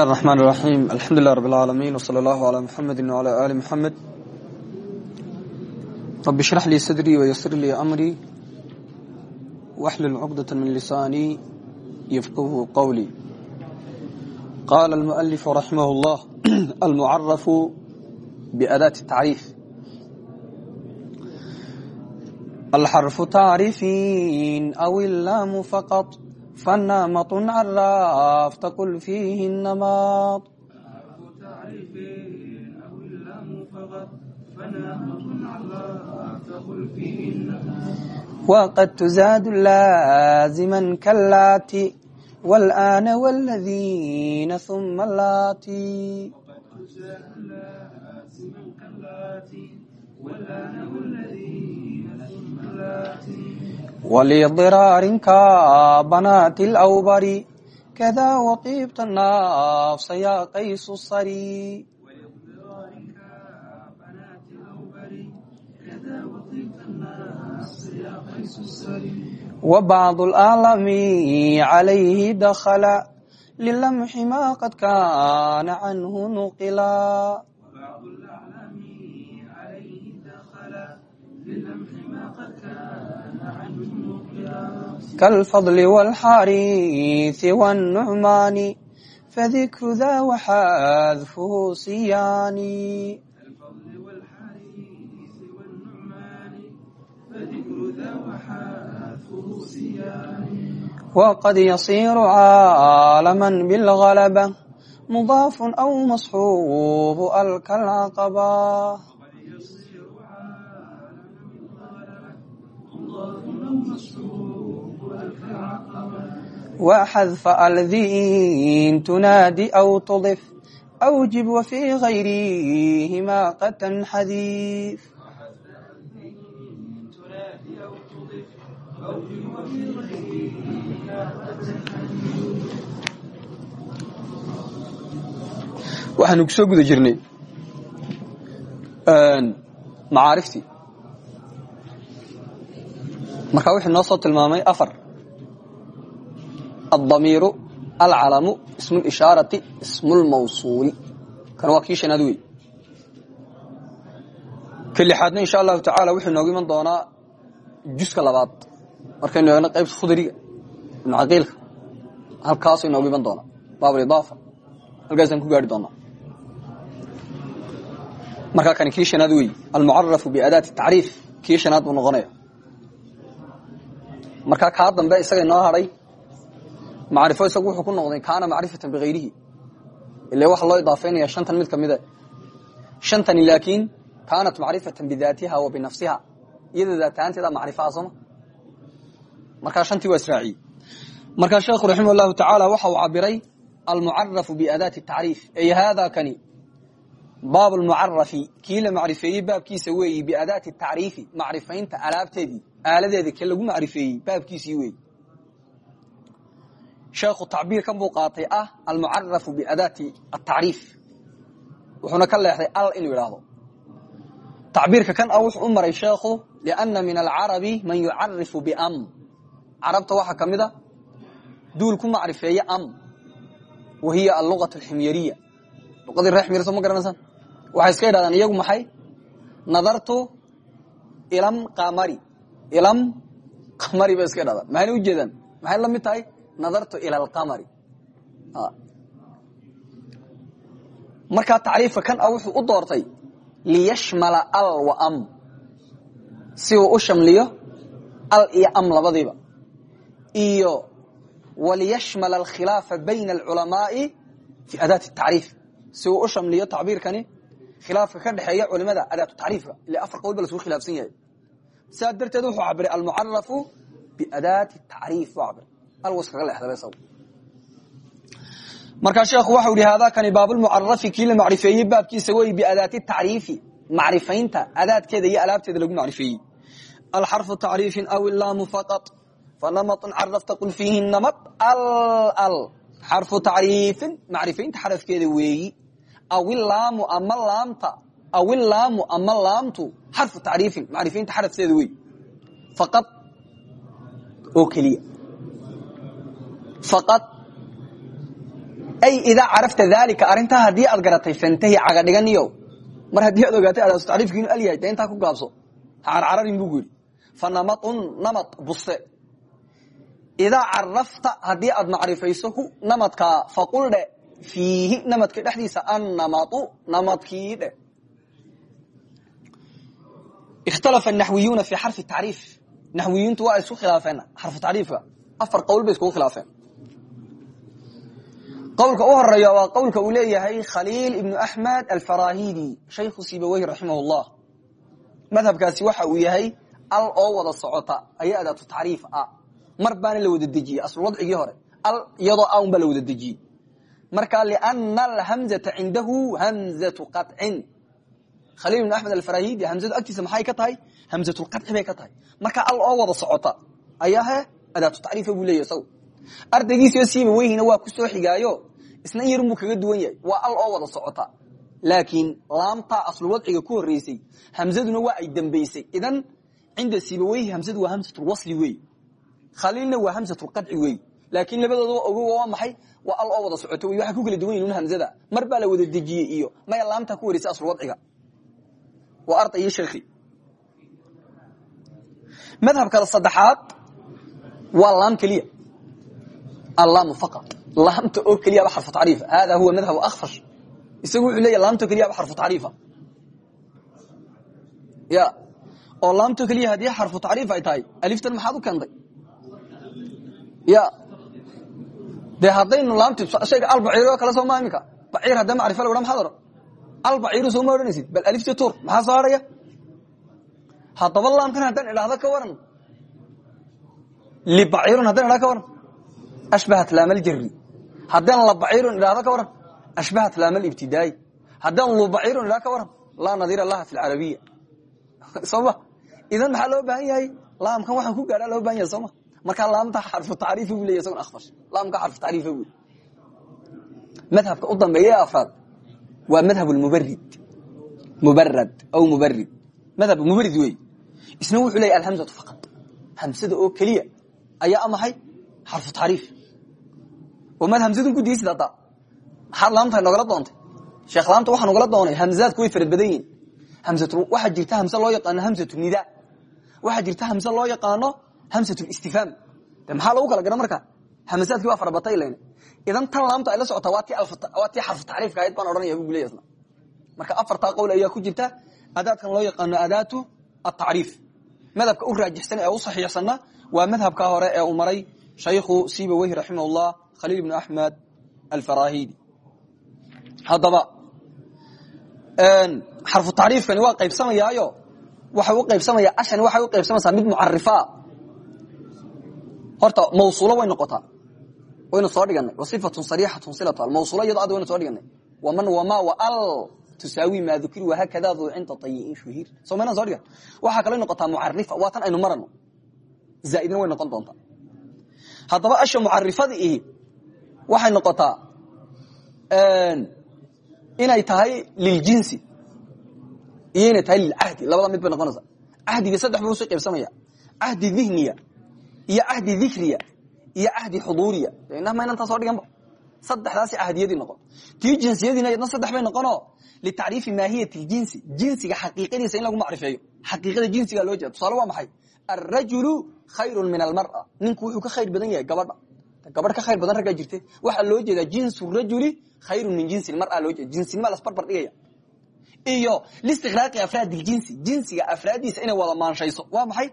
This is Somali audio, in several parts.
الرحمن الرحيم الحمد لله رب العالمين وصلى الله على محمد وعلى آل محمد رب اشرح لي صدري ويسر لي أمري واحلل عقدة من لساني يفقه قولي قال المؤلف رحمه الله المعرف بأداة التعريف الحرف تعريفين أو اللام فقط فالنامط عراف تقل فيه النماط وقد تزاد لازما كاللاتي والآن والذين ثم اللاتي ولضرار walidiraarinka banaati lawbari kadaa waqiibta naaf sayaaqaysu sari wbacd اlaalami calayhi dakla lilamxi ma qad kana canhu nuqila كالفضل والحريث والنعمان فذكر ذا وحذفه صياني وقد يصير عالما بالغلبة مضاف أو مصحوب ألك العقبة وحذف الذين تنادي أو تضف أوجب وفي غيرهما قد تنحذيف waxaanu ku soo guda jirnay macaariftii markaa wuxuu noo soo tilmaamay afar adamiiru alcalamu ismu ishaarati ismulmawsuuli kan waa kii shanaad wey ka lixaadna insha allahu tacaala wuxuu noogu iman doonaa juska labaad markaynu eegno qaybta khudriga ibnu caqiilka halkaasu inoogu iman doonaa baabulidaafa halkaasaan ku gaari doonaa markaa kani kii shanaad wey almucarafu biadaati tacriif kii shanaad buu noqonaya markaa kaa dambe isaga macrifo isagu wuxuu ku noqday kaana macrifatan bikayrihi ile waxa loo idaafeynaya shantan mid kamida shantani laakiin kaanat macrifatan bidaatiha wa binafsiha. Iyada daatahaanteeda macrifaha sooma markaa shantii waa israaciyey markaa sheekhu raximah llahu tacaala waxa uu cabiray almucarafu biadaati tacriif. Ay haada kani baab lmucarafi kii la macrifeeyey baabkiisa weeyi biadaati tacriifi macrifaynta alaabteedii aaladeeda ke lagu macrifeeyey baabkiisii weeyi sheekhu tacbiirkan buu qaatay ah almucarafu biadaati atacriif wuxuuna ka leexday al inuu idhaahdo tacbiirka kan ah wuxuu u maray sheekhu lianna min alcarabi man yucarifu biam. Carabta waxaa ka mid a duul ku macrifeeye am wa hiya allugat alximyariya luqadii reer ximyar soo ma garanaysaan waxay iska yidhahdaan iyagu maxay? Nadartu ilam qamari. Ilam qamari bay iska yidhahdaan. Maxayna ujeedaan maxay la mid tahay nadartu ila alqamari. Markaa tacriifka kan ah wuxuu u doortay liyashmala al wa am. Si uu u shamliyo al iyo am labadiiba. Iyo waliyashmala alkhilaafa bayna alculamaai fi adaati tacriif. Si uu u shamliyo tacbiirkani khilaafka ka dhexeeya culimada adaatu tacriifka ile afar qowl ba lasugu khilaafsan yahay. Sidaa darteed wuxuu cabiray almucarafu biadaati tacriif buu cabiray markaa sheekhu waxau ihi haadaa kani baabulmucarafi kii la macrifeeyey baabkiisa wey biadaati tacriifi macrifaynta adaadkeeda iyo alaabteeda lagu macrifeeyey. Alxarfu tacriifin aw ilaamu faqat fanamaطun carafta qul fiihi namad al xarfu tacriifin macrifaynta xarafkeeda weeyi. Aw ilaamu ama laamta aw ilaamu ama laamtu xarfu tacriifin macrifaynta xarafteeda weeyi. Faqad oo keliya ay idaa carafta daalika arrintaa haddii aad garatay fantahi caga dhiganiyo mar haddii aad ogaatay adaasu tacriifki inu alyahay dee intaa ku gaabso. Ha carcararin buu yidhi. Fa namatun namad buse idaa carafta haddii aad macrifayso hu namadkaa faqul dhe fiihi namadka dhexdiisa annamatu namadkii dhe. Ikhtalafa naxwiyuuna fi xarfi tacriif. Naxwiyiintu waa isku khilaafeen xarfu tacriifka. Afar qowl bay iskugu khilaafeen qowlka u horreeya waa qowlka uu leeyahay khaliil ibnu axmed alfarahidi shaykhu sibaweyh raximah llah madhabkaasi waxa uu yahay al oo wada socota ayaa adaatu tacriif ah. Mar baana la wada dejiyey asl wadcigii hore. Al iyadoo a un baa la wada dejiyey marka lina alhamzata cindahu hamzatu qacin khaliil ibn axmed alfarahidi hamzadu agtiisa maxay ka tahay? Hamzatulqaci bay ka tahay. Marka al oo waa ku soo xigaayo isna in yarun buu kaga duwan yahay. Waa al oo wada socota. Laakiin laamtaa asluwadciga ku horeysay hamzaduna waa ay dambaysay. Idan cinda siibaweyhi hamzadu waa hamzatulwasli wey khaliilna waa hamzatulqadci wey laakiin labadoodaa ogo waa maxay? Waa al oo wada socoto wey waxay ku kala duwan yihiin hamzada. Mar la wada dejiyey iyo maya laamtaa ku horeysay asluwadciga waa arday iyo sheekhi. Madhabka saddexaad waa laam keliya. Allaamu faqat laamta oo keliyaba xarfu tacriifa hada huwa madhabu akfash isagu wuxuu leeya laamto keliyaba xarfu tacriifa ya. Oo laamto keliya haddii xarfu tacriif ay tahay aliftan maxaad u keentay ya. Dee haddaynu laamti shayga albaciir oo kale soo maa iminka? Baciir haddee macrifa la odhan maxaad odhan albaciiru soo ma odhanaysid? Bal alifti tuur maxaa soo hadhaya haddaba laamkan haddaan idhaahdo ka waran. Libaciirun haddaan idhahdo ka waran. Ashbahat laamaljarri haddaan labaciirun idhaahdo ka waran. Ashbahat laamalibtidaayi haddaan lubaciirun idhahdo ka waran. Laa nadiira laha fi lcarabiya sooma idan maxaa loo baahan yahay? Laamkan waxaan ku gaadhaa loo baahan yahay sooma markaa laamta xarfu tacriifa buu leya isagon akfash laamka xarfu tacriifa buu madhabka u dambeeya ee afraad waa madhab mubarid mubarad aw mubarid madhab mubarid wey isna wuxuu leeya alhamzatu faqat. Hamsada oo keliya ayaa amahay xarfu tacriif maad hamsadun ku diisid hadda maxaad laamtahay nogala doontay. Sheekh laamta waxaa nogala doonay hamzaadku way farad badan yihiin waxaa jirta hamse loo yaqaano hamsatu nida. Waxaa jirta hamse loo yaqaano hamsatu istifhaam de maxaa lagu kala gara marka? Hamasaadkii waa farabatay len idan tan laamta ay la socotaa waa tii xarfu tacriifka ahayd baan odhanaya bu leya isna. Marka afartaa qowl ayaa ku jirta adaadkan loo yaqaano adaatu atacriif madhabka u raajixsan ee u saxiixsanna waa madhabka hore ee uu maray shaykhu sibaweyhi raximah khaliil ibnu axmed alfarahidi. Haddaba xarfu tacriifkani waa qaybsamayaayo waxa u qaybsamaya ashani waxay u qaybsamaysaa mid mucarifaa horta mawsuulo way noqotaa. Waynu soo dhiganay. Wasifatun sariixatun silatu. Mawsuulo iyado ad waynu soo dhiganay. Waman wama waal tusaawi maa dukir wahakada duu cinda ayiin shuhiir soo maynaan so dhigan? Waxaa kaloo noqotaa mucarifa waa tan aynu marano. Zaaidna way noqon doontaa. Haddaba asha mucarifada ihi waxay noqotaa inay tahay liljinsi iyo inay tahay lilcahdi labada mid bay noqonaysaa. Cahdiga saddex buu u sii qaybsamaya. Cahdi dihniya iyo cahdi dikriya iyo cahdi xuduuriya. Inah maynantaa soo dhiganba saddexdaasi cahdiyadii noqon. Tii jinsiyadiina yadna saddex bay noqonoo? Litacriifi maahiyat ljinsi jinsiga xaqiiqadiisa in lagu macrifeeyo. Xaqiiqada jinsiga loo jeeda tusaale waa maxay? Alrajulu khayru min almara. Ninku wuxuu ka khayr badan yahay gabadha gabadh ka khayr badan raggaa jirte. Waxaa loo jeedaa jinsu rajuli khayru min jinsi mara loo jeeda jinsinima lasbarbar dhigaya. Iyo listiqraaqi afraad iljinsi jinsiga afraaddiisa inay wada maanshayso waa maxay?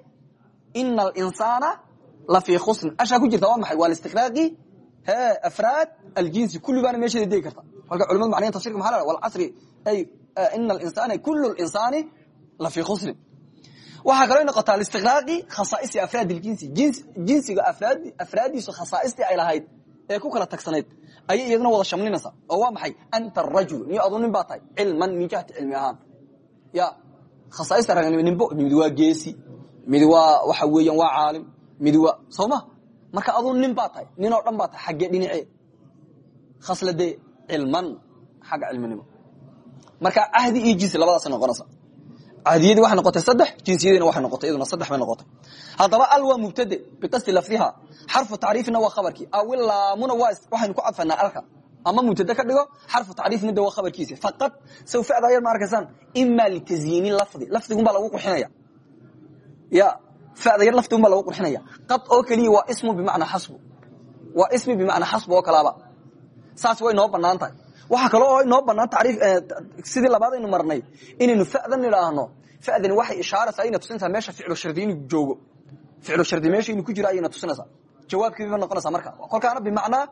Ina alinsaana la fii khusn. Ashaa ku jirta waa maxay? Waa listiqraaqi afraad aljinsi kulli baana meesheeda degi karta. Marka culimadu macnayan tafsirka maxa la walcasri ay ina alinsana kullu linsaani la fii khusnin waxaa kaloo noqotaa listiqraaqi khasaa'isi afraad iljinsi jinsiga afraaddiisu khasaaistii ay lahayd ee ku kala tagsanayd ayay iyaduna wada shamlinaysaa oo waa maxay? Anta arajul niyo aduu nin baa tahay cilman min jihati cilmi ahaan. Ya khasaaista ragnimo nimbo mid waa geesi mid waa waxa weeyaan waa caalim mid waa soo ma? Marka aduu nin baa tahay nin oo dhan baa tahay xaggee dhinacee khasladee cilman xagga cilminimo. Marka cahdi iyo jinsi labadaasay noqonaysa cahdiyadii waxay noqotay saddex jinsiyadiina waxay noqotay iyaduna saddex bay noqotay. Haddaba al waa mubtade biqasdi lafdiha xarfu tacriifina waa khabarkii. Awilaamuna waxaynu ku cadfanaa alka. Ama mubtade ka dhigo xarfu tacriifna de waa khabarkiisa. Faqad saw ficda yar ma arkaysaan? Ima litazyiini lafdi. Lafdigun baa lagu qurxinaya. Ya ficda yar lafdigun baa lagu qurxinaya. Qad oo keliya waa ismu bimacnaa xasbu. Waa ismi bimacnaa xasbu oo kalaaba. Saas way noo bannaan tahay waxaa kaloo oo inoo banaan tacriif sidii labaad aynu marnay. Inaynu fadan idhaahno fadani waxay ishaaraysaa ayna tusinaysaa meesha ficlu shardi inuu joogo. Ficlu shardi meesha inuu ku jiro ayayna tusinaysaa. Jawaabkiiba noqonaysaa marka. Kolkaana bimacnaa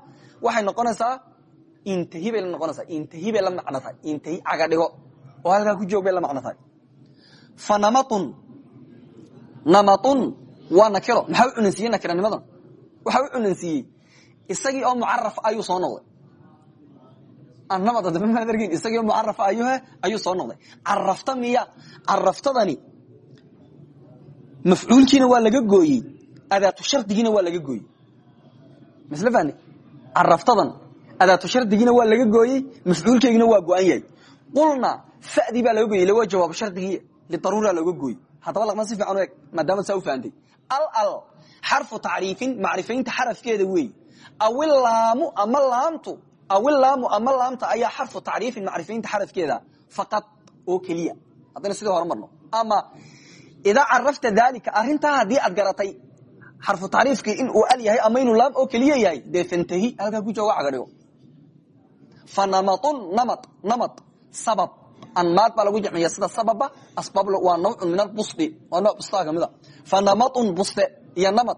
waxay noqonaysaa intahi la noqonaysaa. Intahi la macno tahay intahi caga dhigo. Oo halkaa ku joog la macno tahay namatun namatun nakiro. Maxaa u cunansiiyey nakiranimadan waxaa u cunansiiyey isagii oo mucaraf ayuu soo noqday anamad adaba maad argin isagii mucaraf ayuhe ayuu soo noqday carafta miya caraftadani mafcuulkiina waa laga gooyey adaatu shardigiina waa laga gooyey misle fani caraftadan adaatu shardigiina waa laga gooyey mafcuulkeygina waa go-an yahay qulna fadii baa laga gooyey waa jawaab shardigii lidaruura looga gooyey haddaba laqma si fiican u eg maadaama saa u fahantay al al xarfu tacriifin macrifaynta xarafkeeda weey awilaamu ama laamtu awilaamu ama laamta ayaa xarfu tacriifin macrifaynta xarafkeeda faqad oo keliya. Haddayna sidii hore marno. Ama idaa carafta dalika arintaa haddii aad garatay xarfu tacriifkii in uu al yahay ama inuu laam oo keliya yahay dee fantahi halkaa ku jooga caga dhigo. Fa namatun namad namad sabab. Anmaad baa lagu jamciya sida sababa asbaab waa nawcun min albusti waa nooc bustaa kamida fa namatun buste iyo namad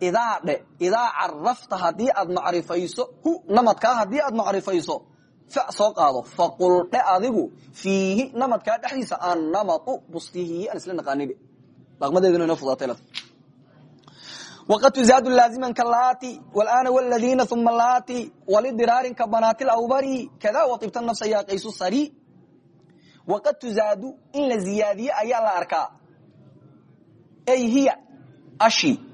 idaa dhe idaa carafta haddii aad macrifayso hu namadkaa haddii aad macrifayso fa soo qaado. Faqul dhe adigu fiihi namadkaa dhexdiisa annamatu bustihi aan isla naqaanide. Dhaqmadeeduna inoo fudaatay wqad tuzaadu laaziman kalaati wlana wladiina uma laati walidiraarin ka banaati lawbari kada waibta nafsa ya qaysu sari. Waqad tuzaadu in la ziyaadiye ayaa la arkaa. Ay hiya ashi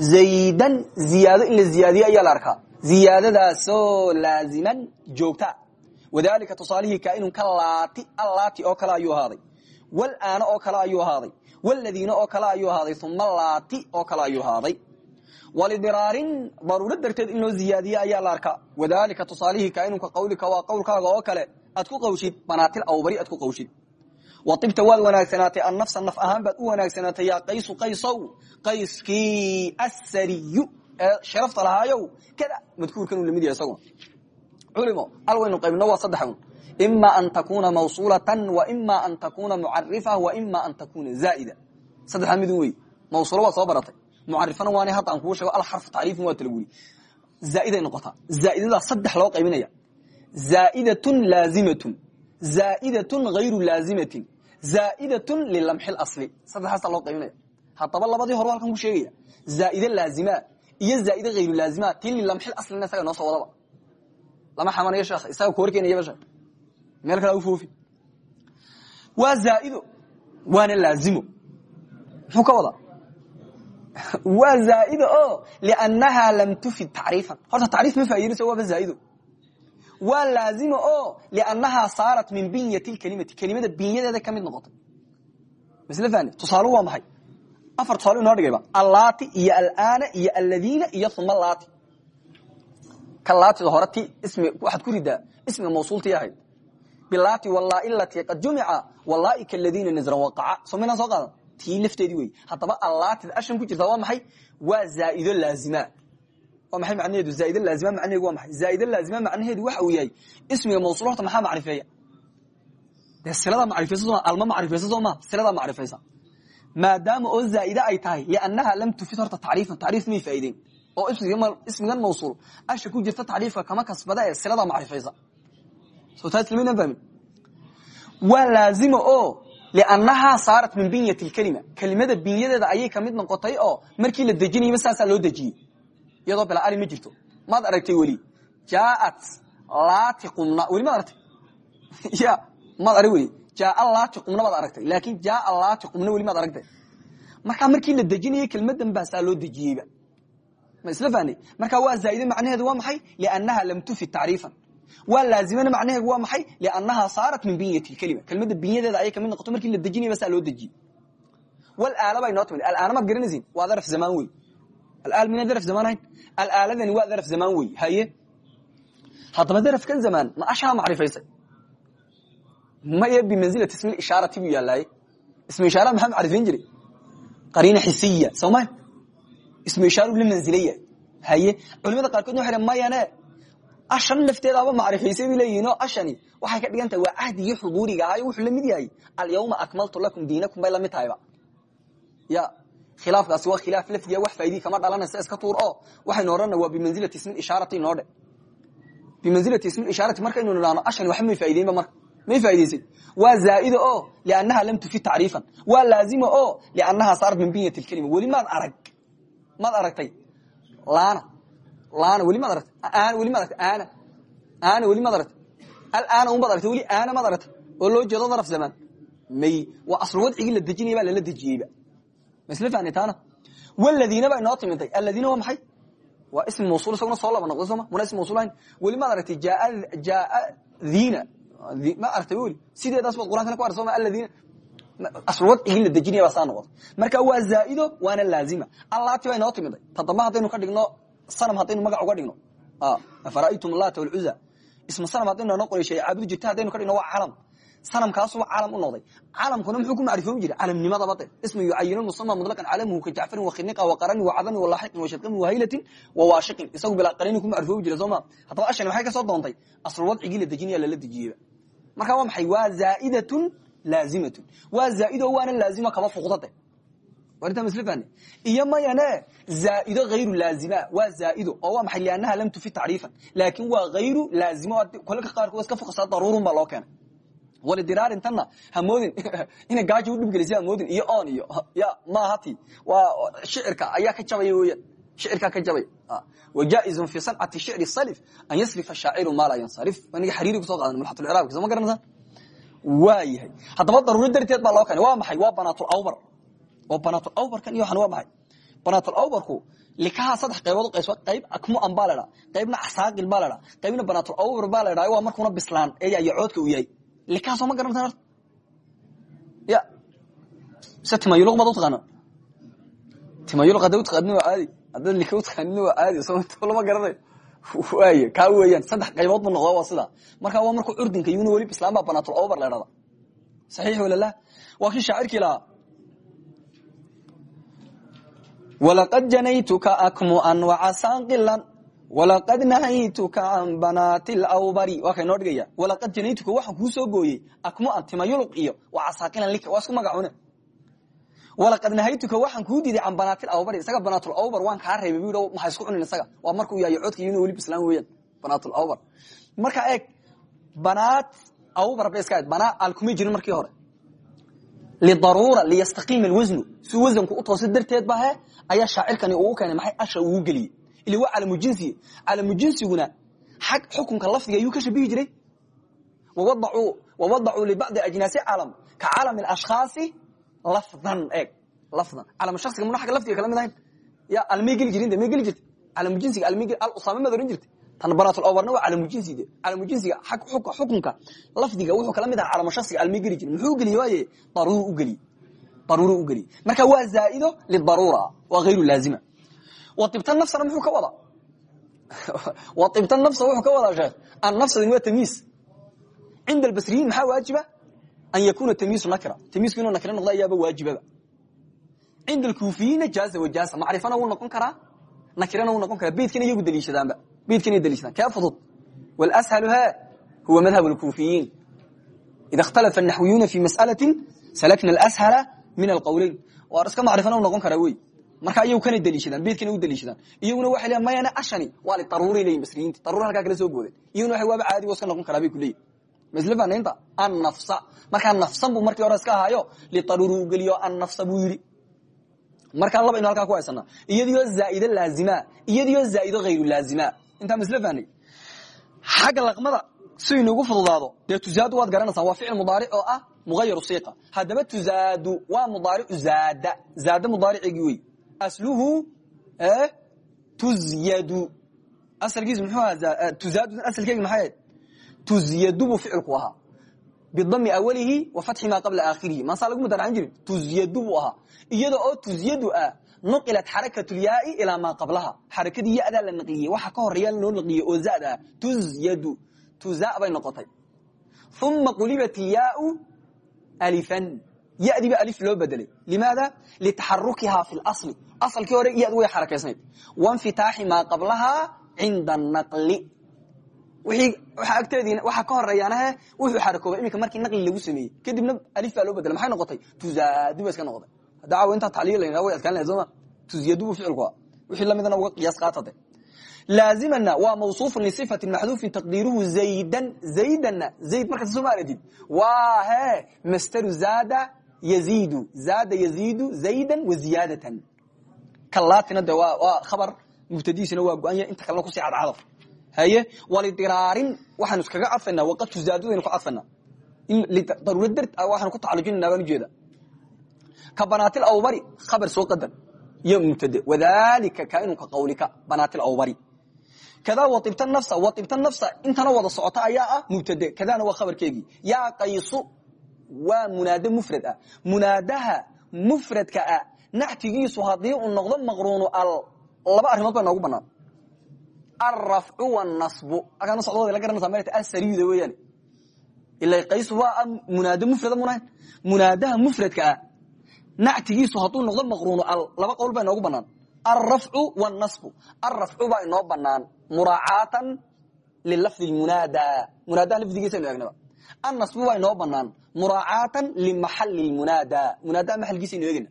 zaydan ziyaado in la ziyaadiye ayaa la arkaa ziyaadadaasoo laaziman joogta wadalika tusaalihii kaainun ka laati allaati oo kale ayuu ahaaday walaana oo kale ayuu ahaaday wladiina oo kale ayuu ahaaday uma laati oo kale ayuu ahaaday walidiraarin daruuro darteed in loo ziyaadiye ayaa la arkaa wadalika tusaalihii kaainunka qawlika waa qowlkaaga oo kale aad ku qawshid banaatil awbari aad qawshid waibta waad wanaagsanaatay annafsa naf ahaan baad u wanaagsanaatay yaa qaysu qaysow. Qayskii asariyu ee sharafta lahaayow. Kada? Madkuurkan uu la mid yahay isaguna culimo al waynu qaybno waa saddexun ima an takuna mawsulatan wa ima an takuna mucarifa wa ima an takuna zaa'ida. Saddexdaa midun wey mawsulo waad soo baratay. Mucarifana waana hadda aan kuu sheego al xarfu tacriifin waa zaa'idatun hayru laazimatin zaa'idatun lilamxi asli saddexaasa loo qaybinaya haddaba labadii hore halkan ku sheegaya zaa'ide laazima iyo zaa'ide hayru laazima tii lilamxi aslina isaga noo soo wadaba lama xamanayo sheekh isaga ku horkeenayaba meel kale u foofi waa zaa'ido waana laazimo muxuu ka wadaa waa zaa'ido o liannahaa lam tufid tacriifan horta tacriif ma faa'idinayso waaba zaa'ido waa laazima o liannahaa saarat min binyati lkelimati kelimada binyadeeda ka mid noqotay. Masle fani tusaale waa maxay? Afar tusaale inoo dhigayba. Allaati iyo alaana iyo aladiina iyo uma laati. Ka laatida hore ti ismi waxaad ku ridaa ismiga mawsuultii ahayd. Bilaati wallaa'i latii qad jumica wallaa'i kaladiina nasran waqaca soo maynaan soo qaadan? Tii lafteedii wey haddaba allaatida ashan ku jirta waa maxay? Waa zaa'ido laazima waa maxay macnaheedu? Zaa'ido laazima macnaheedu waa maxay? Zaa'ido laazima macnaheedu waxa uu yahay ismiga mawsuul horta maxaa macrifeeya? Dee siladaa macrifaysa soo alma macrifaysa soo ma siladaa macrifaysa maadaama oo zaa'ide ay tahay liannaha lam tufid horta tacriifan tacriif may faa'ideyn oo ismigan mawsuul asha ku jirta tacriifka kama kasbada ee siladaa macrifaysa soo taas lamaynaan fahmin. Waa laazima oo liannahaa saarat min binyati lkelima kelimada binyadeeda ayay ka mid noqotay oo markii la dejinayba saasaa loo dejiyey iyadoo bila ali ma jirto. Maad aragtay weli? Jaaat laati qumna weli maad aragtay? Ya maad arag weli. Jaa laati qumna baad aragtay. Laakin jaa laati qumna weli maad aragtay. Markaa markii la dejinayay kelmadan baasaa loo dejiyeyba ma isla fahnay markaa waa zaa'ide macnaheedu waa maxay? Liannaha lam tufid tacriifan. Waa laazimana macnaheedu waa maxay? Liannahaa saarat min binyati lkelima kelmada binyadeeda ayay ka mid noqoto. Markii la dejinayba saa loo dejiyey walaala baa inoo timid alaana maad waa daraf zamaan wey alaal mina daraf zamaan ahayn alaaladani waa daraf zamaan wey haye haddaba darafkan zamaan ma ashaa macrifaysay maya bimanzilati ismi ishaarati buu yaalaaye ismu ishaara maxaa macrifayn jiray qariina xisiya soo ma ismu ishaaru la manzilaya haye culimada qaarkoodna waxay mayane ashan lafteedaaba macrifaysay bay leeyihinoo ashani waxay ka dhigan tahay waa cahdigii xuduuriga ahayo wuxuu la mid yahay alyawma akmaltu lakum diinakum bay la mid tahayba ya khilaafkaasi waa khilaaf lafdiga wax faa'idii kama dhalanaysa iska tuur oo waxaynu odhana waa bimanzilati ismi ishaarati noo dhe. Bimanzilati ismi ishaarati markaynu nidhaano ashani waxba may faa'ideynba marka may faa'idaysay waa zaa'ida oo liannaha lam tufid tacriifan. Waa laazima oo liannaha saarat min binyati lkelima weli maad arag maad aragtay. Laana laana weli maad aragtay. Aana weli maad aragtay. Aana aana weli maad aragtay. Alaana unbaad aragtay weli aana maad aragtay. Oo loo jeedo daraf zamaan may waa aslu wadcigii la dejinaya baa lala dejiyeyba masl fahni taana. Waladiina baa inoo timiday aladiina waa maxay? Waa ismi mawsul isaguna soo laba noqday sooma muna ismi mawsul ahayn. Weli maad aragtay jaa jaa diina ma aragtay weli. Sideedaas baad qurankana ku arag soma aladiina aslu wadcigii la dejinaya baa saa noqotay marka waa zaa'ido waana laazima. Allaati baa inoo timiday tadamba haddaynu ka dhigno sanam haddaynu magac uga dhigno. Afara'aytum allata walcuza isma sanam haddaynu noo qoreyshay caabudu jirta haddaynu ka dhigno waa calam sanamkaasuba calam u noqday. Calamkuna muxuu ku macrifoobi jiray? Calamnimadaba de ismu yucayinu musama mutlaqan calamuhu ka jacfarin wakhiniqa waqarani wacadami walaaxiqin washadqami wahaylatin wawaashiqin isagu bilaa qarini ku macrifoobi jiray sooma haddaba ashani maxay ka soo doontay? Aslu wadcigii la dejinaya lala dejiyeyba marka waa maxay? Waa zaa'idatun laazimatun. Waa zaa'ido waana laazima kaba fuqdade warinta masl fahne iyo mayane zaa'ido hayru laazima. Waa zaa'ido oo waa maxay? Liannaha lam tufid tacriifan. Laakin waa hayru laazima. Kolka qaarkood iska fuqsaa daruurun baa loo keenay walidiraarintanna hamoodin ina gaajo u dhibgelisa hamoodin iyo on iyo ya mahati waa shicirka ayaa ka jabaya weyan shicirkaa ka jabaya wajaaizun fi sancati shicri salif an yasrifa shaaciru maa laa yansarif. Aniga xariiri ku soo qaadan mulxatulciraabka soo ma garanaysaa waa yahay. Haddaba daruuro darteed baa loo keenay waa maxay? Waa banaatul-awbar oo banaatul-awbarkan iyo waxan waa maxay? Banaatul-awbarku likaha saddex qaybood u qaysba qayb akmuan baa la dhaa qaybna casaaqil baa la dhaa qaybna banaatul-awbar baa la dhaa waa markuuna bislaan ee yayocoodka uu yahay likaasoo ma garanaysan horta ya. Mise timayuluq baad utaqaana timayuluq hadda utaqaanin waa caadi haddaad lika utaqaanin waa caadi soo lama garanayo waay kaa weeyaan saddex qaybood buu noqda waa sidaa marka waa markuu curdinka yuna weli islaan baa banaatul over la dhahda saxiix wala la waa kii shaacirkii lahaa. Walaqad janaytuka akmuan wacasaanqilan walaqad nahaytuka can banaati lawbari waa kay noo dhigaya. Walaqad janaytuka waxaan kuu soo gooyey. Akmuan timayuluq iyo wacasaaqilan lika waa isku magacune walaqad nahaytuka waxaan kuu diiday can banaati lawbari isaga banaatul awbar waan kaa reebay bu maxaa isku cunin isaga. Waa markuu yahay codka iyuna weli bislaan weeyaan. Banaatul awbar. Marka eeg banaat awbar bay iska ahayd. Banaa alkumay jirin markii hore. Lidaruura liyastaqiima alwasnu si wasanku u toosa darteed ba he ayaa shaacirkani uu keenay maxay asha ugu geliyey ila waa calamu jinsiye calamu jinsiguna xag xukunka lafdiga ayuu ka shabihi jiray. Wawadacuu libacdi ajnaasi calam ka calami ashkhaasi lafdan eeg lafdan. Calam shaksiga muna agga lafdiga kala mid ahayn. Ya almay geli jirin de may geli jirta calamu jinsiga almay geli al usaame maad oran jirta tan banaatul awbarna waa calamu jinsi de. Calamu jinsiga xag xukunka lafdiga wuxuu kala mid ahaa calamu shaksiga almay geli jirin. Muxuu geliye waaye? Daruuru u geliye geliye marka waa zaa'ido lidaruura waa hayru laazima ibta nafsana muxuu ka wadaa wa ibta nafsa wuxuu ka wadaa sheekh annafsadani waa tamyiis cinda albasriyiin maxaa waajiba an yakuna tamyiisu nakira tamyiisku inuu nakira noqdo ayaaba waajibaba cinda alkuufiyiina jaaza wajaaza macrifana wuu noqon karaa nakirana wuu noqon karaa beydkana iyagu daliishadaanba beydkana ay daliishadaan kee fudud walshaluha huwa madhab alkuufiyiin ida ikhtalafa naxwiyuuna fi mas'alati salakna alshala min alqowleyn waar iska macrifana u noqon karaa wey marka iyagu kana daliishadaan beydkana u daliishadaan iyaguna waxay leeyan mayana ashani. Waa lidaruuray leeyihiin basriyiinta daruur halkaa kala soo boodeen iyaguna waaba caadi wa noqon karaa bay ku leeyihiin masle fanaynta annafsa. Markaa nafsan buu markii hore iska ahaayo lidaruuri u geliyo annafsa buu yidhi. Markaa laba inu halkaa ku haysanaa iyadiyo zaa'ide laazima iyadiyo zaa'ide hayru laazima. Intaa masle fahnay laqmada si inugu fududaado dee tuzaadu waad garanaysaa waa ficil mudaaric oo ah mugayaru siiqa haddaba tuzaadu waa mudaaricu zaada. Zaada mudaaricigii wey asluhu tuzyadu asalkiisu muxuu ahaa tuzaadu asalkeegi maxay tuzyadu buu ficilku ahaa bidami awalihi wa fatxi maa qabla aakhirihi maasaa lagu mudaaracan jirin tuzyadu buu ahaa iyada oo tuzyadu ah nuqilat xarakat lyaai ilaa maa qablaha xarakadii yadaa la naqliyey waxa ka horreeya loo naqliyey oo zad ah tuzyadu tuza bay noqotay uma qulibat ilyaau alifan yadiba alif loo bedelay limaada litaxarukihaa fi lasli asalkii hore yadu way xarakaysnayd wainfitaaxi maa qablahaa cinda naqli waa agteediina waxa ka horeeyaanahe wuxuu xarakoobay iminka markii naqli lagu sameeyey kadibna alif baa loo bedelay maxay noqotay tuzaadu ba iska noqotay hadda caawa intaa tacliil la way adkaan lahayd sooma tuzyadu bu ficilku a wixii lamidana uga qiyaas qaatade laazimana waa mawصuufun lisifati maxduufin taqdiiruhu zaydan zaydana zayd markasta soo ma aratid waa he masteru zaada yaziidu zaada yaziidu zaydan wa ziyaadatan kalaatina de waa khabar mubtadiisina waa go-anya inta kalena ku sii cadcadaf haye walidiraarin waxaanu iskaga cadfaynaa waqad tuzaadudaynu ku cadfaynaa daruura dar waxaanu ku tacalujinayna baan ujeeda ka banaatil awbari khabar soo qadar iyo mubtade wadalika kainu ka qawlika banaatil awbari kada waibta nafsa waibta nafsa intana wada socota ayaa ah mubtade kadana waa khabarkeegii yaa qaysu waa munaade mufrad ah. Munaadaha mufradka ah nactigiisu haddii uu noqdo maqruunu al laba arrimood baa noogu banaan alrafcu wاnasbu halkaana socdooda la garanaysa mart asarida weeyaan. Ila qaysu waa munaade mufrada munahayn munaadaha mufradka ah nactigiisu hadduu noqdo maqruunu al laba qowl baa inoogu banaan alrafcu wاnasbu alrafcu baa inoo banaan muraacaatan lilafdi munaada munaadaha lafdigiisaynu eegnaba annasbu waa inoo banaan muraacaatan limaxali munaada munaadaha maxalkiisaynu eegna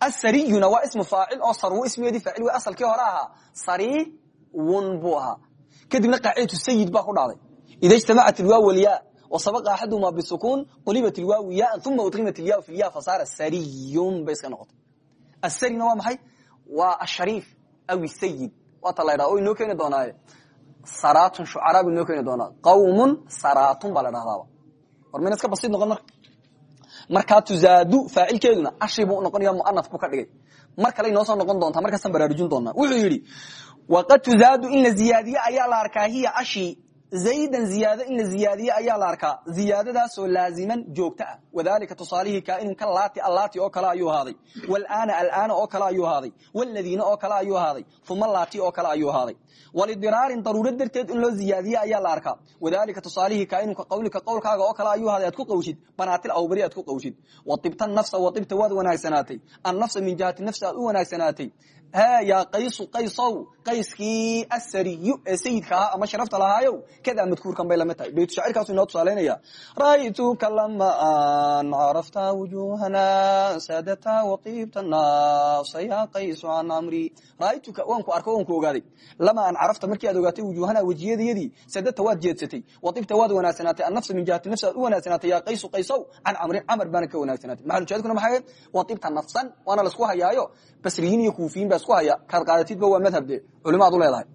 asariyuna waa ismu faacil oo sarwu ismigeedii faacil wey asalkii hore ahaa. Sariwun buu ahaa. Kadibna qaacidatu sayid baa ku dhacday. Ida ijtamacat ilwaaw walyaa wasabaqa axaduhumaa bisukuun qulibat ilwaawu yaan uma udqimat ilyaa fi fasaara sariyun bay iska noqotay. Asarina waa maxay? Waa ashariif aw sayid waata la ydhaha o inoo keeni doonaaye saratun shucaraa bu inoo keeni doonaa. Qawmun saratun baa la dhahdaaba war mayna iska basiid noqon marka markaa tuzaadu faacilkeeduna ashi buu noqonaya muanaf ka dhigay. Mar kale inoo soo noqon doontaa markaasaan baraarujin doonaa wuxuu yidhi waqad tuzaadu in la ziyaadiye ayaa la arkaa hiya ashi zaydan ziyaado in la ziyaadiye ayaa la arkaa ziyaadadaasoo laaziman joogta ah wadalika tusaalihii kaainun ka laati allaati oo kale ayuu ahaaday walaana alaana oo kale ayuu ahaaday waladiina oo kale ayuu ahaaday uma laati oo kale ayuu ahaaday walidiraarin daruuro darteed in loo ziyaadiye ayaa la arkaa wadalika tusaalihii kaainun ka qawlika qowlkaaga oo kale ayuu ahaaday aad ku qawshid banaatil awbari aad ku qawshid waibta nafsa waibta waad wanaagsanaatay annafsa min jihati nafsi aad u wanaagsanaatay yaa qaysu qaysow qayskii asariyu ee sayidka ahaa ama sharafta lahaayow. Kadaa madkuurkan bay la mid tahay. Baytu shaacirkaasu inoo tusaalaynaya ra'aytuka lama an carafta wujuhana saadata waqiibta naasa yaa qaysu can amri. Ra'aytuka waan ku arko waan ku ogaaday. Lama an carafta markii aad ogaatay wujuhana wejiyadayadii sadata waad jeedsatay. Waibta waad wanaagsanaatay annafsa min jihati nafsi aad u wanaagsanaatay yaa qaysu qaysow can camrin camar baana ka wanaagsanaatay. Maxalujaadkuna maxaa waibta nafsan waana la isku hayaayo. Basriyiin iyo kuufiyiin baa isku haya kaad qaadatidba waa madhabde culimaad u leedahay.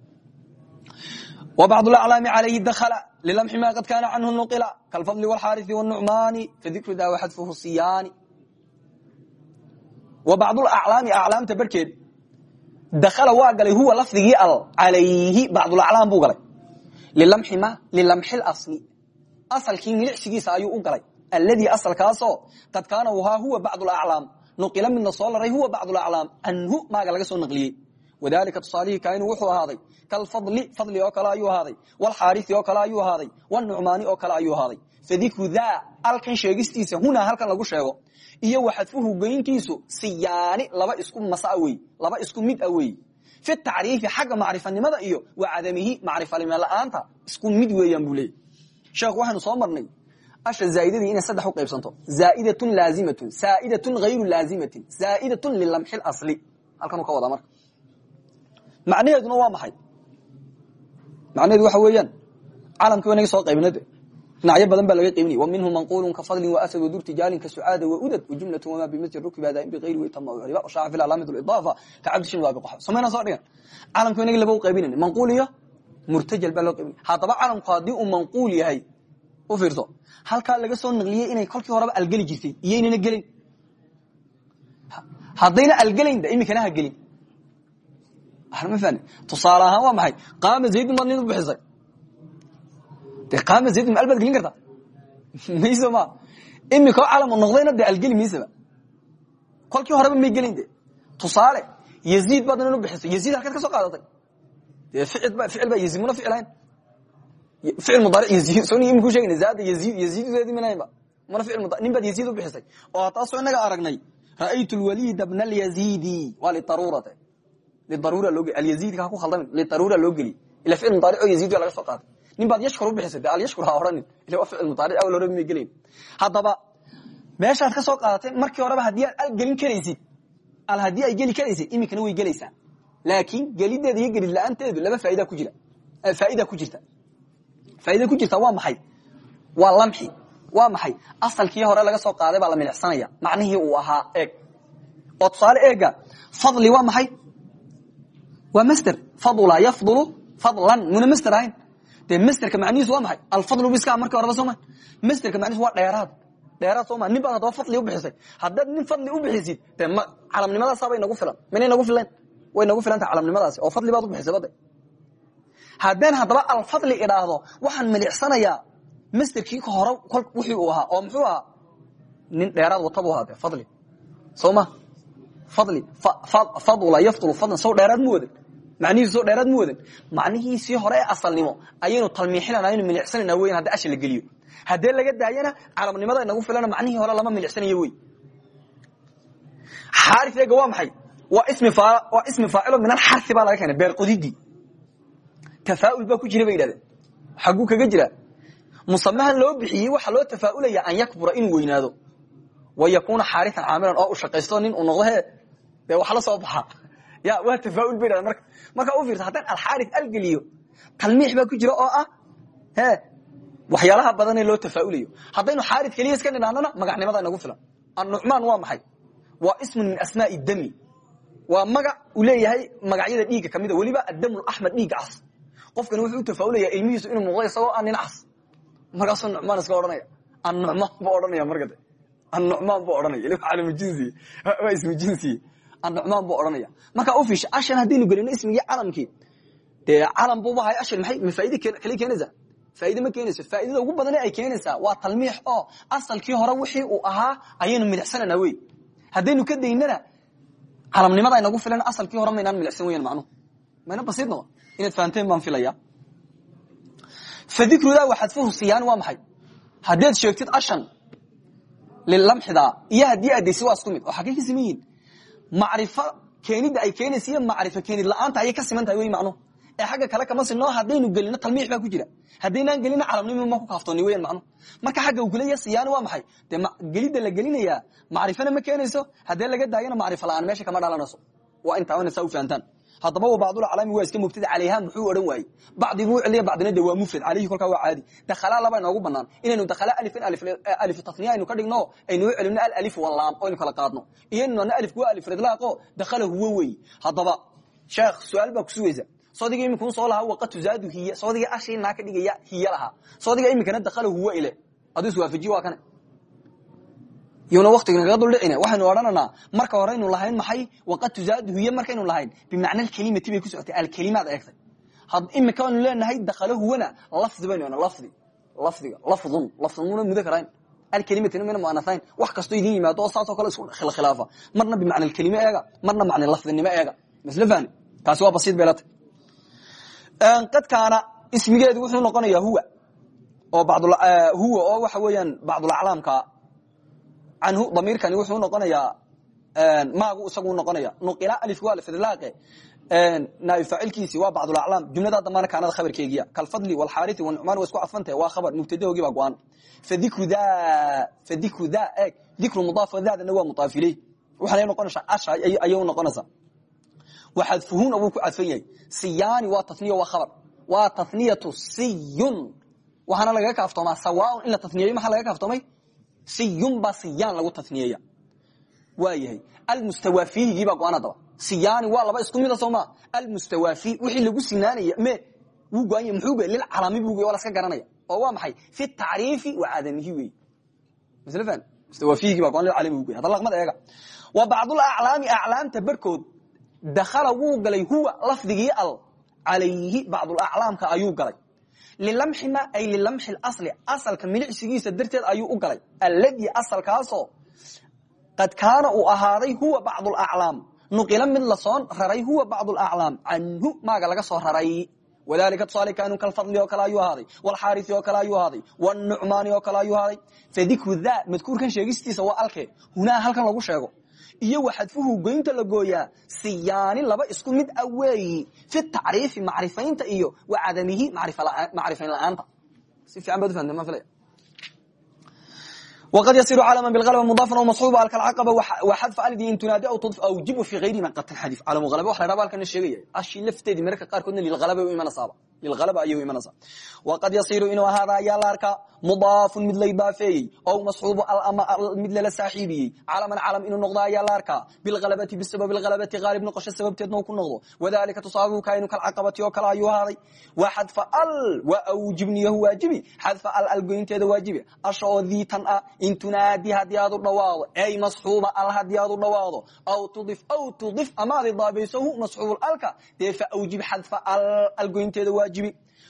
Wa bacd laclaami alayhi dakla lilmxi ma qad kaana canhu nuqila kalfadli wlxarii wnucmaani fadikru daawa xadfuhu siyaani wa bacd aclaami aclaamta barhkeed dakala waa galay huwa lafdigii al alayhi bacdulaclaam buu galay. Lilamxi ma lilamxi asli asalkii milicsigiisa ayuu u galay. Alladii asalkaasoo qad kaana wahaa huwa bacd aclaam nuqila mid la soo laray huwa bacd aclaam anhu maaga laga soo naqliyey. Wadalika tusaalihii kainu wuxuu ahaaday kalfadli fadli oo kale ayuu ahaaday walxaarisi oo kale ayuu ahaaday wnucmaani oo kale ayuu ahaaday. Fadikru daa alkan sheegistiisa hunaa halkan lagu sheego. Iyo waxadfuhu goyntiisu siyaani laba isku masa laba isku mid a fi tacriifi xagga macrifanimada iyo wa cadamihi macrifanimo isku mid weeyaan buu leeyay sheekh soo marnay asha zaaidadii inay saddex u qaybsanto zaaidatun laazimatun saaidatun hayru laazimatin zaaidatun lilamxi asli halkanuu ka wadaa marka macnaheeduna waa maxay macnaheedu waxa weeyaan calamkii wanaga soo qaybina de dhinacyo badan baa laga qaybinaya waminhu manqulu kafadlin waasad wadurtijaalin kasucaada waudad wajumlatu wama bimasjid rukba daa'im bigayri waytama riba shaaca fil alaamati lidaafa kacabdishin waa biqoxa samayna soo dhigan calamkii wanaga laba u qaybinayna manquul iyo murtajal baa loo qaybinaya haddaba calamku haddii uu manquul yahay u fiirso. Halkaa laga soo naqliyey inay kolkii horeba algeli jirtay iyoynana gelin. Haddayna algelayn imikana ha gelin. Tusaale ahaan waa maxay? Qaama zaydun baad nin bixisay. Dee qaama zaydun ma al baad gelin kartaa? Ma imika calam u noqdayna dee algeli maysaba kolkii horeba may gelin de. Tusaale yaziid baad nin u halkaad ka soo qaadatay. Dee ficil ba ficil baa yaziid muna ficilayn ficil mudaaric yaziid soo nin iminku sheegayna zaada yaziid yaziid zeedi minaynba mana ficil mudaaric nin baad yaziid u bixisay oo taasoo inaga aragnay ra'aytu lwalida bna alyaziidi waa lidaruurate lidaruura loo geli alyaziidi ka ku khaldamin lidaruura loo geli ila ficil mudaaric oo yaziid laga soo qaaday nin baad yashkur u bixisay dee alyashkur ha odhanin ila waa ficil mudaaric awal hore may gelayn haddaba meeshaad ka soo qaadatay markii horeba haddii aad al gelin karaysid al faaida ku jirta waa maxay? Waa lamxi. Waa maxay? Asalkii hore laga soo qaaday baa la milicsanaya. Macnihii uu ahaa eeg. Oo tusaale eega fadli waa maxay? Waa master fadula yafdulu fadlan. Muna master ahayn. Dee masterka macnihiisu waa maxay? Alfadlu biska markii horeba sooma masterka macnihiisu waa dheeraad. Dheeraad sooma nin baad haddaba fadli u bixisay. Haddaad nin fadli u bixisid dee ma calamnimadaasaabay nagu filan. Minay nagu filan? Way nagu filan tahay calamnimadaasi. Oo fadli baad u bixisay bade haddaan haddaba alfadli idhaahdo waxaan milicsanayaa. Masterkii ka hore wixii uu ahaa oo muxuu ahaa? Nin dheeraad wata buu ahaa de fadli. Soo ma? Fadli. Fadula yafdulu fadlan sow dheeraad mu wadan macnihiisu soo dheeraad mu wadan macnihiisii hore ee asalnimo ayaynu talmiixinana aynu milicsanayna weyn haddi asha la geliyo. Haddee laga daayana calamnimada inagu filana macnihii hore lama milicsanayo wey xaari eega waa maxay? Waa ismi faacilo min alxari baa laga keenay beer qodidii tafaaul baa ku jira bay yidhahdeen. Xaguu kaga jira. Musamahan loo bixiyey waxaa loo tafaaulaya an yakbura inuu weynaado. Wa yakuna xaarian caamilan oo u shaqaysto nin uu noqdo he dee wax la soo baxa. Ya waa tafaaul bay yidhahdeen. Marka markaa u fiirsa haddaan alxaari algeliyo talmiix baa ku jira oo ah he waxyaalaha badanee loo tafaaulayo. Haddaynu xaarid keliya iska nidhaanana magacnimada inagu filan. Annucmaan waa maxay? Waa ismun min asmaai dami. Waa magac uu leeyahay magacyada dhiigga kamida weliba addam axmed dhiigga cas qofkani wuxuu u tafaulaya ilmihiisu inuu muuqdo isagoo aan nin cas markaasuu nucmaan iska odhanaya. Annucmaan buu odhanaya marka de annucmaan buu odhanaya. Ila calamu jinsi. Waa ismu jinsi. Annucmaan buu odhanaya. Marka u ashan haddaynu gelino ismigii calamkii dee calam buuba hay ashan maxay ma kale keenaysaa faaide ma keenayso? Faaidada ugu badane ay keenaysaa waa talmiix oo asalkii hore wixii uu ahaa ayaynu milicsanana wey. Haddaynu ka daynana calamnimada inagu filan asalkii hore maynaan milicsan weyan macnuhu mayna basiidna inaad fahanteen baan filaya fadikrudaa waxadfuhu siyaan waa maxay? Haddaad sheegtid ashan lilamxida iyo haddii addaysi waa isku mid oo xagay ka siman keenidda ay keenaysa iyo keenid la'aanta ayay ka siman tahay wey ee xagga kale kama sinno haddaynu gelino talmiix baa ku jira. Haddaynaan gelina calamnimo ma ku kaaftooni weyan macnuhu marka xagga uu gelaya siyaani waa maxay? Dee gelidda la gelinayaa macrifona ma keenayso? Haddee laga daayana macrifo la'aan meesha kama dhalanayso waa intaa wana saa haddaba wa bacdulcalaami waa iska mubtada calayha muxuu odhan waayey. Bacdiguu celiya bacdina de waa mufrad calayhi kolkaa waa caadi. Dakhalaa laba inoogu banaan inaynu dakhala alifin alifu tasniya aynu ka dhigno aynu u celino alalif walaam oo aynu kala qaadno. Iyo alifku waa alif ridlaaqo dakhala huwa weeye haddaba sheekh su'aal baa kusugaysa soodiga iminkuu soo lahaa waqad tuzaadu hiya soodiga ashii naa ka dhigaya hiya lahaa. Soodiga iminkana dakhala huwa ile. Aduu iswaafajiye waa kane yuna waktiga nagaga duldhicine waxaynu odhananaa marka horeynu lahayn maxay? Waqad tuzaadu hiya markaynu lahayn. Bimacna alkelimati bay ku socotay alkelimaad eegtay. Imika aynu leenahay dakhala huwana lafdi baynu ona lafdi lafdiga lafdun lafdunmuna mudo karayn alkelimatina mina muanahayn wax kastoo idin yimaado oo saasoo kale isku khilaafa. Marna bimacna alkelime eega marna macna lafdinimo eega. Masla fahni kaasi waa basiid beelata qadkaana ismigeedu wuxuu noqonayaa huwa oo huwa oo waxa weeyaan bacdulaclaamka canhu damiirkani wuxuu noqonayaa maagu isagu noqonaya. Nuqila alif waa lafidlaaqe naaib faacilkiisi waa bacdulaclaam jumlada dambana kaanada khabarkeegiya. Kalfadli walxaarithi wanucmaan waa isku cadfantahe waa khabar. Mubtadahoogii baa go-an. Fadikru da fadikru da eeg. Dikru mudaaf daadana waa mudaaf iley waxaanay noqonaysaa asha ayay noqonaysaa waxadfuhuna wuu ku cadfan yahay. Siyaani waa taniya waa khabar. Waa taniyatu siyun. Waxaana lagaga kaaftoomaa sawaaun. In la taniyeeyo maxaa laga kaaftoomay siyun baa siyaan lagu taniyeeya waa yahay almustawaafiihigii baa go-an adaba siyaani waa laba isku mida sooma almustawaafi wixii lagu sinaanaya me wuu go-anya muxuu go lilcalami buu waa laska garanaya. Oo waa maxay? Fi tacriifi wa cadamihi wey masl fan mustawaafiihigii baa go-an lilcalami buu go hadda laqmad eega. Wa bacdul aclaami aclaamta barkood dakhala wuu galay huwa lafdigii al calayhi bacdulaclaamka ayuu galay lilamxima ay lilamxi asli asalka milicsigiisa darteed ayuu u galay alladii asalkaasoo qad kaana uu ahaaday huwa bacdulaclaam nuqila mid la soo raray huwa bacd aclaam canhu maaga laga soo raray wadalika tusaale kaanu kalfadli oo kale ayuu ahaaday wlxaarisi oo kale ayuu ahaaday wnucmaani oo kale ayuu ahaaday fadikru da madkuurkan sheegistiisa waa alke hunaa halkan lagu sheego iyo waxadfuhu goynta la gooyaa siyaani laba isku mid a weeyi fi tacriifi macrifaynta iyo wa cadamihi macrifayn la'aanta si fiican baad ufahamteen ma filaya وqad yصir clma bاlغلب mضاaفa d mudaafun mid laybaafeeyey o masxuubu mid lala saaxiibiyey calaman calam inuu noqdo ayaa la arkaa. Bilhalabati bisababi alhalabati haalib noqosho sababteedna uu ku noqdo. Wadalika tusaabihu kaaynu kalcaqabati oo kale ayuu ahaaday. Wa xadfa al waa awjibniyahu waajibi. Xadfa al algoynteeda waajibi. Asha oo diitan ah in tunaadi haddii aad u dhawaado. Ay masxuuba al haddii aad u dhawaado. Aw tudif aw tudif amaadi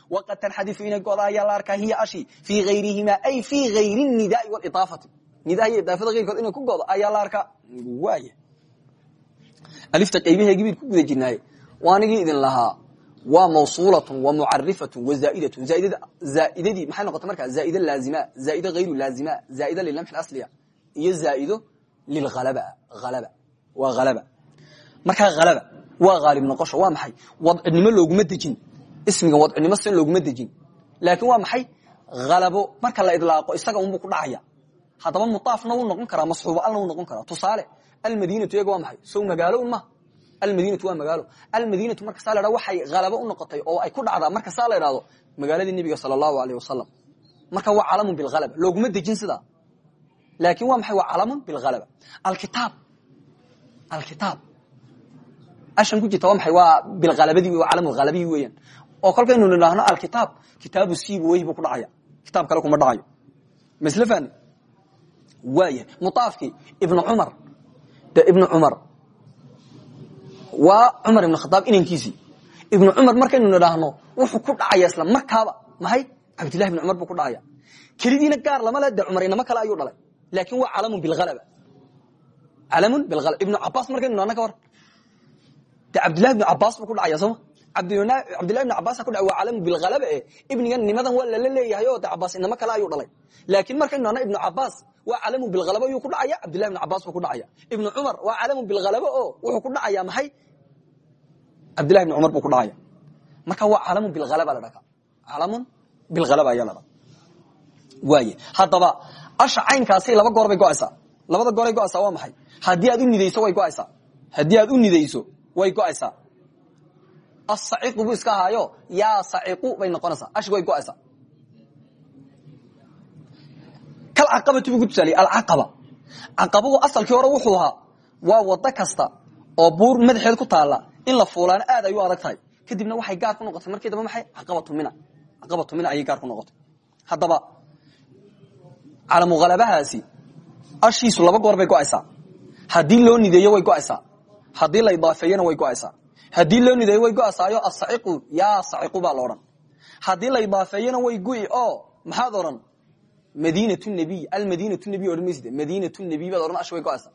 waqad tanxadifu inay goda ayaa la arkaa hiya ashi fii ayrihima ay fii ayri nidaai walidaafati nidaha iyo idaafada ayrkood inay ku godo ayaa la arkaa waaya alifta qaybaheegii bayd ku guda jirnaaye waanigii idin lahaa waa mawsuulatun wa mucarifatun wa zaa'idatun zaaidadii maxay noqota markaa zaaida laazima zaaida hayru laazima zaaida lilamxi asliya iyo zaaido lilhalaba halaba waa halaba markaa halaba waa haalib noqosho waa maxay wadcinimo looguma dejin ismiga wadcinimo si looguma dejin. Laakiin waa maxay? Halabo marka la idlaaqo isaga unbuu ku dhacaya. Haddaba muaafna wuu noqon karaa masxuubo alna wuu noqon karaa. Tusaale almadinatu iyaga waa maxay? Sow magaalo un maha almadinatu waa magaalo almadinatu marka saa waxay halabo u noqotay oo ay ku dhacdaa marka saa la idhahdo magaaladii nebiga sala marka waa calamun bilhalaba looguma dejin sidaa laakin waa maxay? Waa calamun bilhalaba alkitaab. Alkitaab. Ashan ku jirta maxay? Waa bilhalabadii waa calam halabii weeyaan oo kolkaynu nidhaahno alkitaab kitaabu siib wey buu ku dhacaya. Kitaab kale kuma dhacayo masle fani waaya muaafkii ibnu cumar. De ibnu cumar. Waa cumar ibn khadaab inankiisii ibnu cumar markaynu nidhaahno wuxuu ku dhacaya isla markaaba. Maxay? Cabdillahi ibn cumar buu ku dhacaya. Kelidiina gaar lama le de cumar inamo kale dhalay. Laakin waa calamun bilhalaba calamun bilhalaba ibnu cabaas markaynu nidhahno ka war de cabdillahi ibnu cabaas buu ku dhacaya sooma cabdillahi ibn cabas ku dha waa calamu bilhalaba e ibnigan nimadan waa lala leeyahay o de cabaas inamo kale ayuu dhalay. Laakin markaynu nahno ibnu cabaas waa calamu bilhalaba yuu ku dhacaya cabdillahi ibn cabas ku dhacaya. Ibnu cumar waa calamu bilhalaba o wuxuu ku dhacaya maxay? Cabdillahi ibn cumar ku dhacaya. Marka waa calamun bilhalaba la dhaka calamun bilhalaba ayaa la dhaa waaye haddaba asha caynkaasi laba goor bay go'aysaa labada gooray go'aysaa waa maxay? Haddii aad u nidayso way go'aysaa haddii aad u nidayso way go'aysaa asaciqu buu iska ahaayo yaa saciqu bay noqonaysaa ashi way go'aysaa kalcaqabati buu ku tusaaliyey alcaqaba caqabadu asalkii hore wuxuu ahaa waa wado kasta oo buur madaxeed ku taala in la fuulaana aad ay u tahay kadibna waxay gaar ku noqotay markii damba maxay caqabatu mina caqabatu mina ayay gaar ku noqotay haddaba calamuhalabahaasi ashiisu laba goor bay go'aysaa haddii loo nideeyo way go'aysaa haddii la idaafeeyona way go'aysaa haddii loo nideeyo way go'asaayo asaciqu yaa saciqu baa la odhan. Haddii la idaafeeyona way gu'i oo maxaad odhan? Madinat nabiy almadinat nabiy odhan maysid. Madinat nabiy baad odhan ash way go'aysaa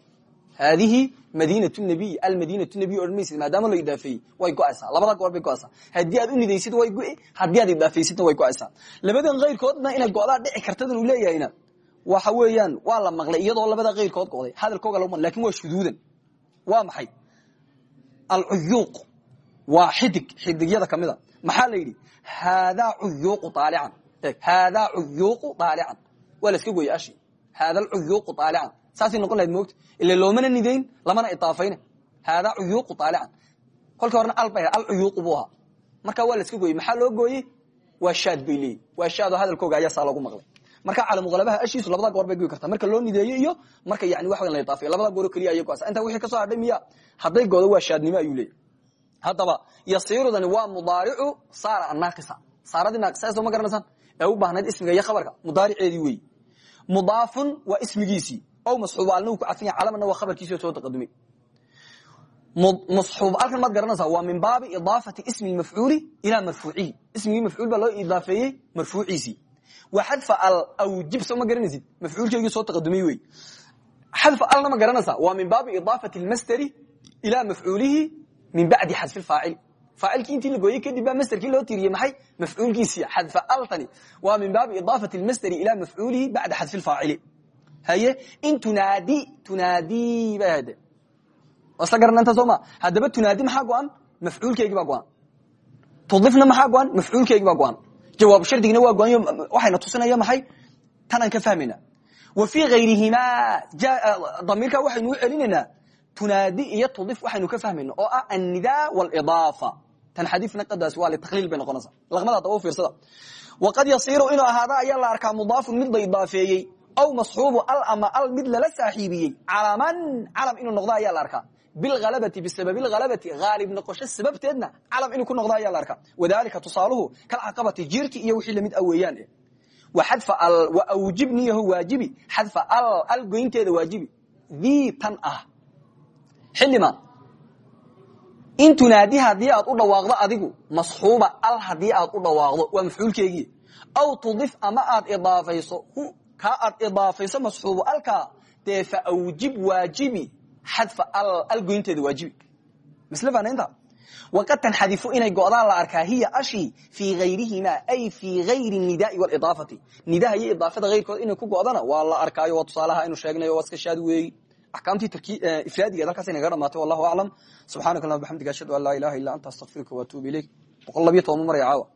haadihi madinat nabiy almadinat nabiy odhan maysid maadaama la idaafeeyey way go'aysaa labada goor bay go'aysaa aad u nidaysid way gu'i haddii aad idaafaysidna way go'aysaa labadan kayrkoodna inay go'daa dhici kartadan uu leeyahayna. Waxa weeyaan waa la maqlay iyadoo labada kayrkood go'day. Hadalkooga lagu laakiin waa shuduudan. Waa maxay alcuyuuq waa xidig xidigyada ka mid a maxaa la yidhi? Haadaa cuyuuqu aalican haadaa cuyuuqu aalican waa la iska gooye ashi. Haada alcuyuuqu aalican saasay noqon lahayd moogta ila loomana nidayn lamana idaafayna haadaa cuyuuqu aalican kolkii horena marka waa la iska maxaa loo gooyey? Waa shaad bay leeyihi waa hadalkooga ayaa saa loogu maqlay marka calamuqalabaha ashiisu labada goor bay goyi kartaa. Marka loo nideeyo iyo marka yani wax la idaafayo labada gooro keliya ayay goasa intaa wixii ka hadhay miya hadday goodo waa shaadnimo ayuu leeyahy haddaba yasiirudani waa mudaaricu saara annaaqisa. Saaradii naaqisa ma garanaysaan? Ee u baahnayd ismiga iyo khabarka? Mudaariceedii weyi mudaafun waa ismigiisii. Ow masxuub alna uu ku cadfan yahay calamana waa soo taqadumay. Masxuub alkan maad garanaysaa waa min baabi idaafati ismi mafcuuli ilaa marfuucihi. Ismigii mafcuul baa loo idaafeeyey marfuuciisii wa xadfa al awjib soo ma garanaysid mafcuulkeygii soo taqadumay wey xadfa alna ma garanaysaa waa min baabi idaafati lmasderi ilaa mafcuulihi min bacdi xadfi faacil faacilkii intii la gooyey kadib baa masderkii loo tiriyey maxay mafcuulkiisii xadfa altani waa min baabi idaafati masderi ilaa mafcuulihi bacda xadfi faacili haye in tunaadi tunaadi bay ahade isla garana inta soo ma haddaba tunaadi maxaa go-an mafcuulkeygii baa go-an tudifna maxaa go-an mafcuulkeygii baa go-an jawaab shardigina waa go-an waxayna tusinaya maxay tanaan ka fahmayna wa fii hayrihimaa damiirka waxaynu u celinaynaa tunaadi iyo tudif waxaynu ka fahmayna oo ah annida wاlidaafa tan xadiifna qadaas waa litakliil bay noqonaysa laqmada daba u fiirsada waqad yasiiru inuu ahaada ayaa la arkaa mudaafun mid la idaafeeyey aw masxuubu al bilhalabati bisababi lhalabati haalib noqosho sababteedna calam inuu ku noqdo ayaa la arkaa wadalika tusaaluhu kalcaqabati jiirki iyo wixii la mid a weeyaan waxadfa al wa awjibniyaho waajibi xadfa al al goynteeda waajibi dii tan ah xildhima in tunaadi haddii aad u dhawaaqdo adigu masxuuba al haddii aad u dhawaaqdo waa mafcuulkeegii aw tudif ama aad idaafayso kaa aad idaafayso masxuubu alkaa dee fa awjib waajibi xadfa al goynteeda waajibi. Misle faanaynta waqad tanxadifu inay go'daan la arkaa hiya ashi fii hayrihimaa ay fii hayri nidaai walidaafati nidaha iyo idaafada hayrkood inay ku go'dana waa la arkaayo waa tusaalaha aynu sheegnayo waa iska shaad weeyi. Axkaamtii ifraadigeed halkaas inaga dhamaatay wallahu aclam subxanak allahuma bxamdiga ashhadu an laa ilaha illa anta astaqfiruka waatuubu ilayk. Boqol labiyo toban maraya caawa